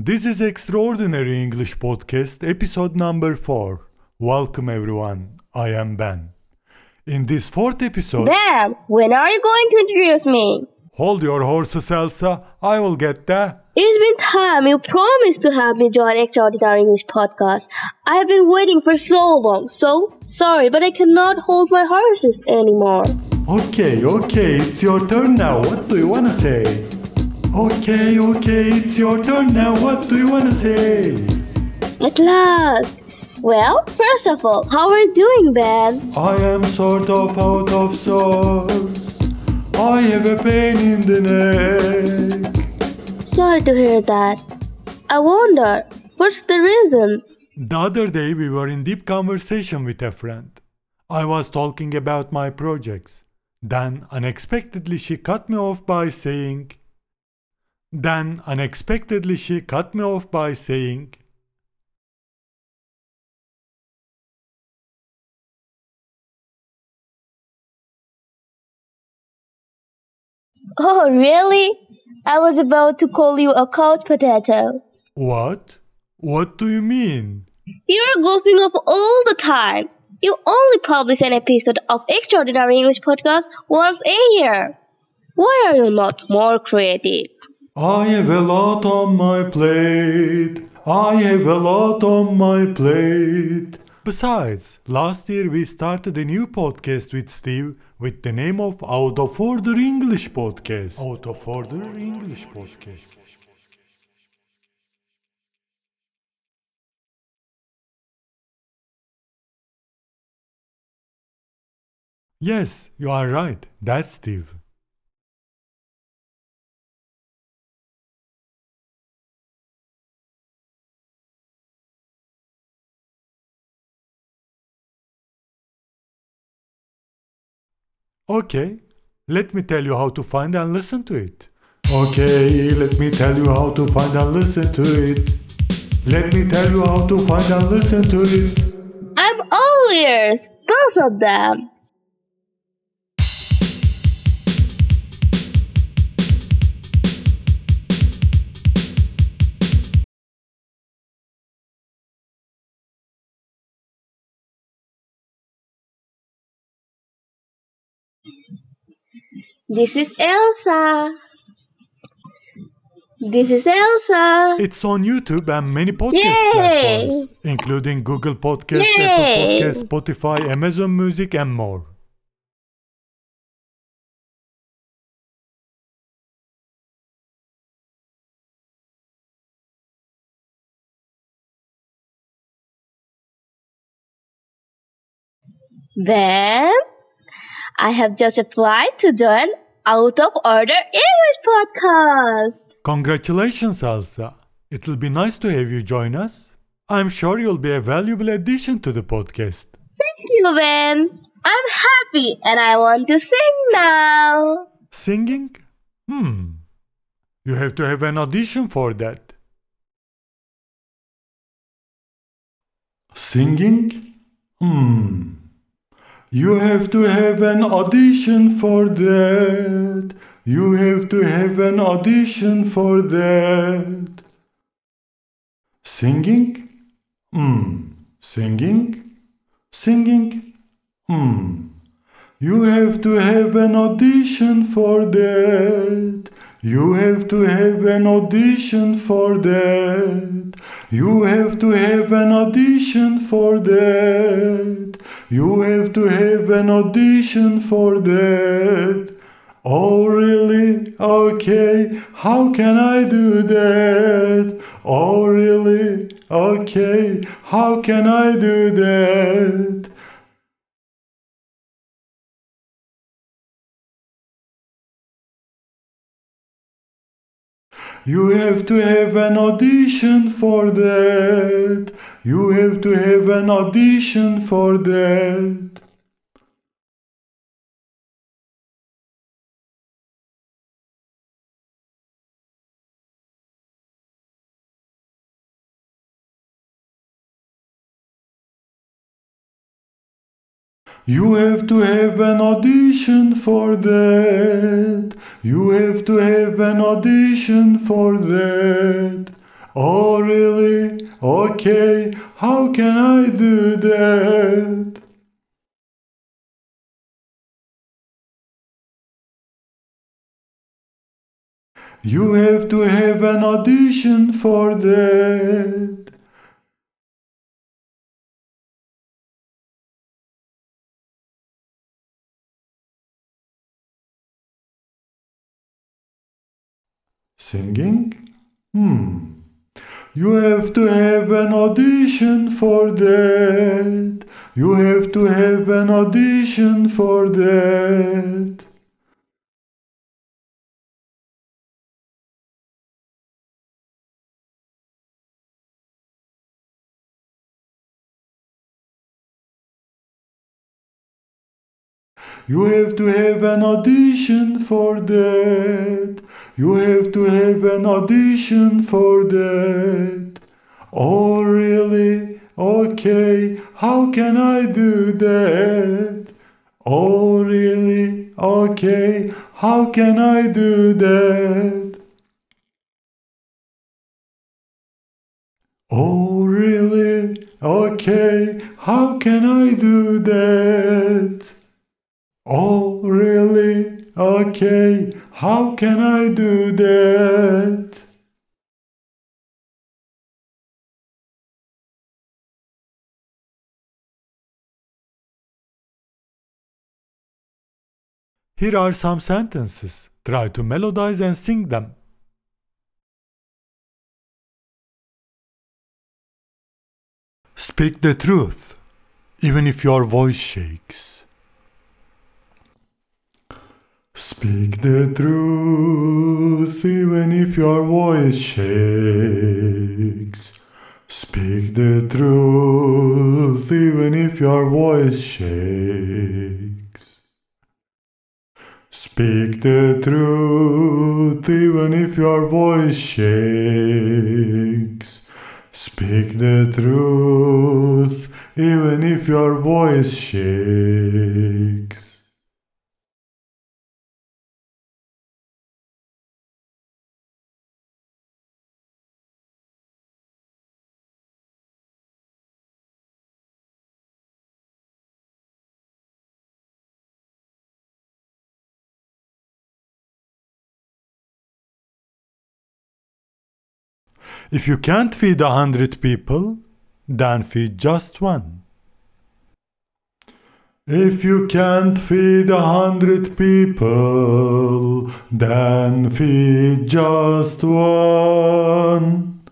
This is Extraordinary English Podcast, episode number 4. Welcome everyone. I am Ben. In this fourth episode, Ben, when are you going to introduce me? hold your horses, Elsa. I will get there. It's been time. You promised to have me join Extraordinary English Podcast. I have been waiting for so long. So sorry, but I cannot hold my horses anymore. Okay, okay, it's your turn now. What do you wanna say? Okay, okay, it's your turn now. What do you wanna say? At last. Well, first of all, how are you doing, Ben? I am sort of out of sorts. I have a pain in the neck. Sorry to hear that. I wonder, what's the reason? The other day we were in deep conversation with a friend. I was talking about my projects. Then unexpectedly she cut me off by saying Then unexpectedly she cut me off by saying Oh, really? I was about to call you a couch potato. What? What do you mean? You're goofing off all the time. You only publish an episode of Extraordinary English Podcast once a year. Why are you not more creative? I have a lot on my plate. I have a lot on my plate. Besides, last year we started a new podcast with Steve with the name of Out of Order English Podcast. Out of Order English Podcast. Yes, you are right. That's Steve. Okay, let me tell you how to find and listen to it. Okay, let me tell you how to find and listen to it. Let me tell you how to find and listen to it. I'm all ears, both of them. This is Elsa. This is Elsa. It's on YouTube and many podcast Yay! platforms, including Google Podcasts, Yay! Apple Podcasts, Spotify, Amazon Music, and more. Ben, I have just applied to join Out of Order English podcast. Congratulations, Elsa. It'll be nice to have you join us. I'm sure you'll be a valuable addition to the podcast. Thank you, Ben. I'm happy and I want to sing now. Singing? Hmm. You have to have an audition for that. Singing? Hmm. You have to have an audition for that. You have to have an audition for that. Singing? Hmm. Singing? Singing? Hmm. You have to have an audition for that. You have to have an audition for that. You have to have an audition for that. You have to have an audition for that. Oh, really? Okay. How can I do that? Oh, really? Okay. How can I do that? You have to have an audition for that. You have to have an audition for that. You have to have an audition for that. You have to have an audition for that. Oh, really? Okay, how can I do that? You have to have an audition for that. Singing? Hmm. You have to have an audition for that. You have to have an audition for that. You have to have an audition for that. You have to have an audition for that. Oh, really? Okay, how can I do that? Oh, really? Okay, how can I do that? Oh, really? Okay, how can I do that? Oh, really? Okay, how can I do that? Here are some sentences. Try to melodize and sing them. Speak the truth, even if your voice shakes. Speak the truth, even if your voice shakes. Speak the truth, even if your voice shakes. Speak the truth, even if your voice shakes. Speak the truth, even if your voice shakes. If you can't feed a hundred people, then feed just one. If you can't feed a hundred people, then feed just one.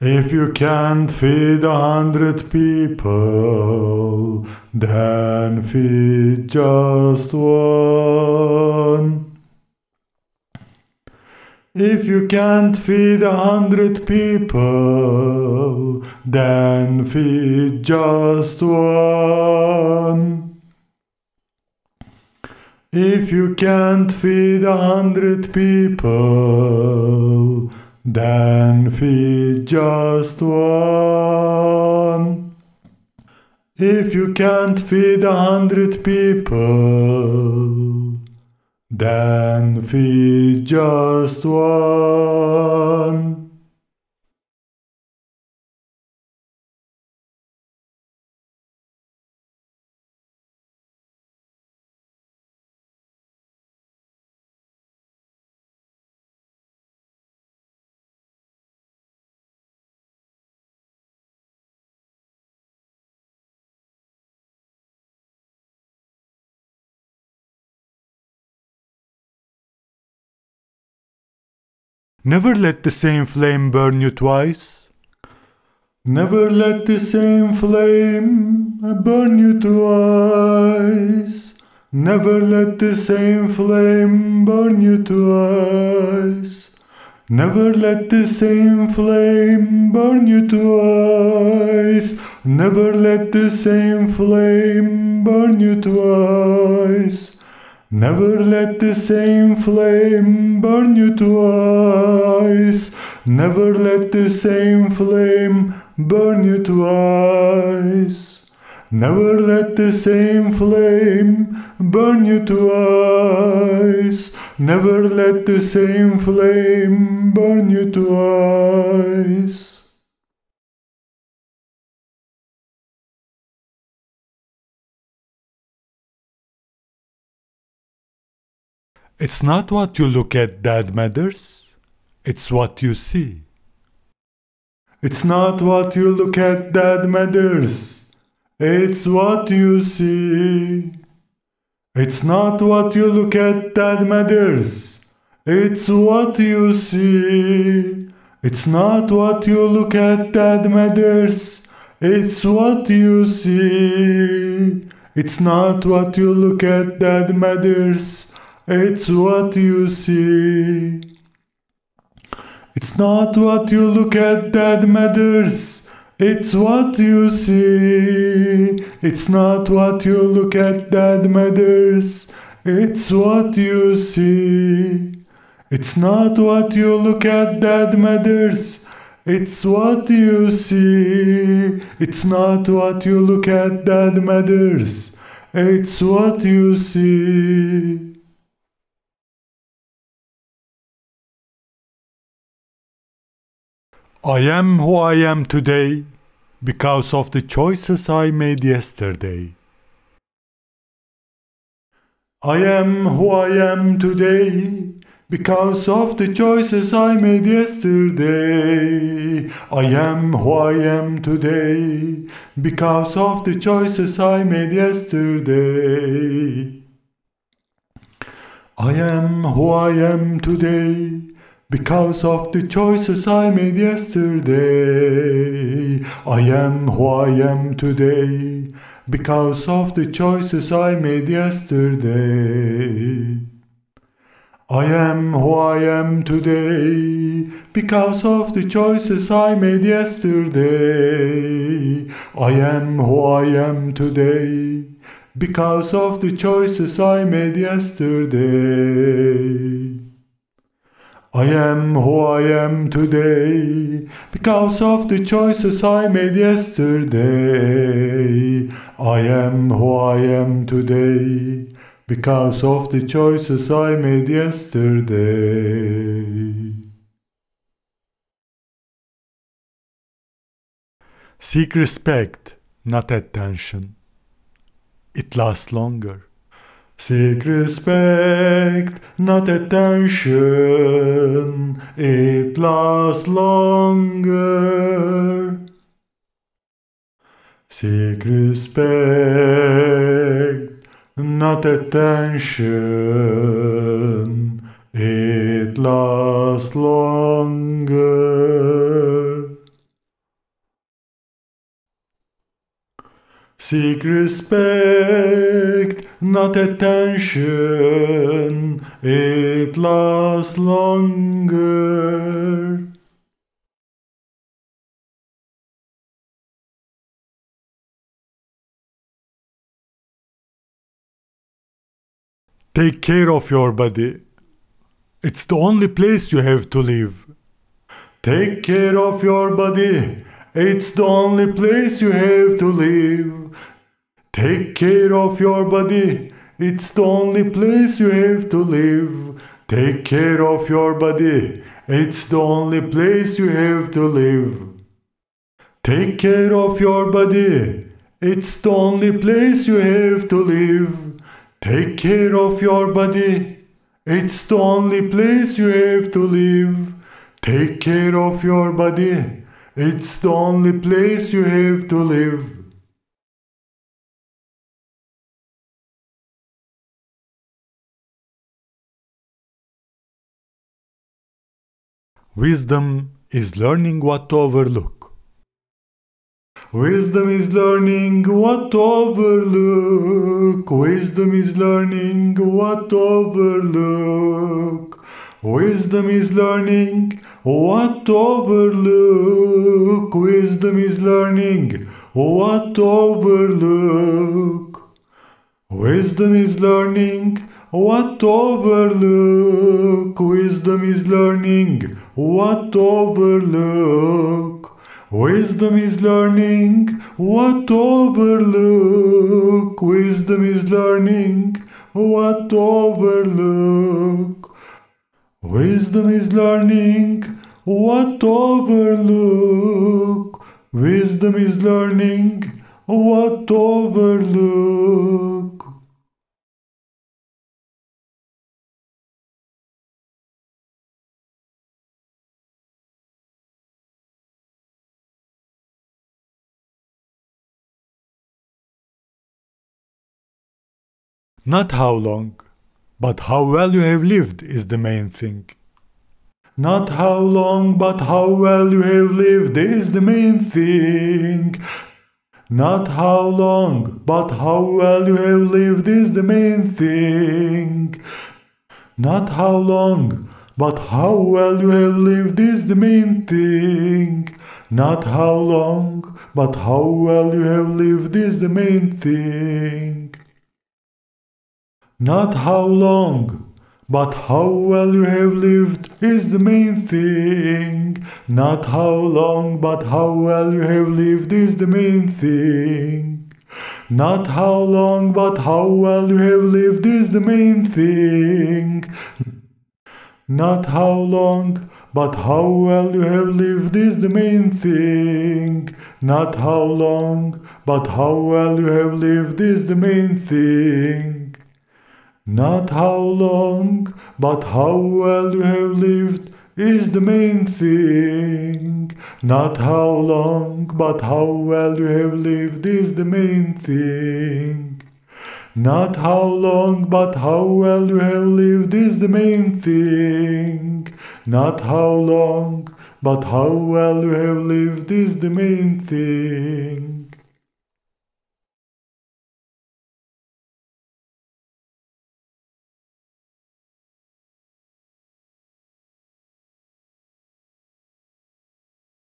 If you can't feed a hundred people, then feed just one. If you can't feed a hundred people, then feed just one. If you can't feed a hundred people, then feed just one. If you can't feed a hundred people, then feed just one. Never let the same flame burn you twice. Never let the same flame burn you twice. Never let the same flame burn you twice. Never let the same flame burn you twice. Never let the same flame burn you twice. Never let the same flame burn you twice. Never let the same flame burn you twice. Never let the same flame burn you twice. Never let the same flame burn you twice. It's not what you look at that matters, it's what you see. It's not what you look at that matters, it's what you see. It's not what you look at that matters, it's what you see. It's not what you look at that matters, it's what you see. It's not what you look at that matters, it's what you see. It's not what you look at that matters, it's what you see. It's not what you look at that matters, it's what you see. It's not what you look at that matters, it's what you see. It's not what you look at that matters, it's what you see. I am who I am today because of the choices I made yesterday. I am who I am today because of the choices I made yesterday. I am who I am today because of the choices I made yesterday. I am who I am today because of the choices I made yesterday. I am who I am today because of the choices I made yesterday. I am who I am today because of the choices I made yesterday. I am who I am today because of the choices I made yesterday. I am who I am today because of the choices I made yesterday. I am who I am today because of the choices I made yesterday. Seek respect, not attention. It lasts longer. Seek respect, not attention, it lasts longer. Seek respect, not attention, it lasts longer. Seek respect, not attention, it lasts longer. Take care of your body. It's the only place you have to live. Take care of your body, it's the only place you have to live. Take care of your body, it's the only place you have to live. Take care of your body, it's the only place you have to live. Take care of your body, it's the only place you have to live. Take care of your body, it's the only place you have to live. Take care of your body, it's the only place you have to live. Wisdom is learning what to overlook. Wisdom is learning what to overlook. Wisdom is learning what to overlook. Wisdom is learning what to overlook. Wisdom is learning what to overlook. Wisdom is learning what to overlook. Wisdom is learning what to overlook. Wisdom is learning what to overlook. Wisdom is learning what to overlook. Wisdom is learning what overlook. Wisdom is learning what overlook. Not how long, but how well you have lived is the main thing. Not how long, but how well you have lived is the main thing. Not how long, but how well you have lived is the main thing. Not how long, but how well you have lived is the main thing. Not how long, but how well you have lived is the main thing. Not how long, but how well you have lived is the main thing. Not how long, but how well you have lived is the main thing. Not how long, but how well you have lived is the main thing. Not how long, but how well you have lived is the main thing. Not how long, but how well you have lived is the main thing. Not how long, but how well you have lived is the main thing. Not how long, but how well you have lived is the main thing. Not how long, but how well you have lived is the main thing. Not how long, but how well you have lived is the main thing.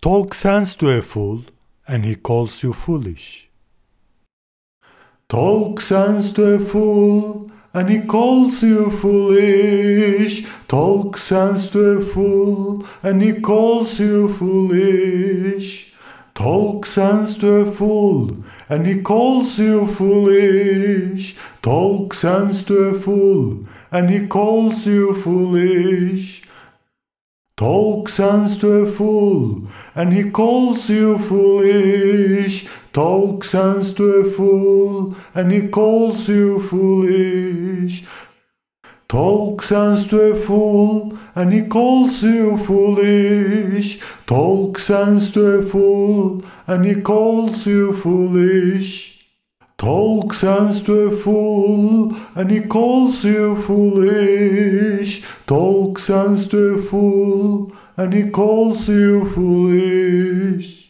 Talk sense to a fool, and he calls you foolish. Talk sense to a fool, and he calls you foolish. Talk sense to a fool, and he calls you foolish. Talk sense to a fool, and he calls you foolish. Talk sense to a fool, and he calls you foolish. Talk sense to a fool, and he calls you foolish. Talk sense to a fool, and he calls you foolish. Talk sense to a fool, and he calls you foolish. Talk sense to a fool, and he calls you foolish. Talk sense to a fool, and he calls you foolish. Talk sense to a fool, and he calls you foolish.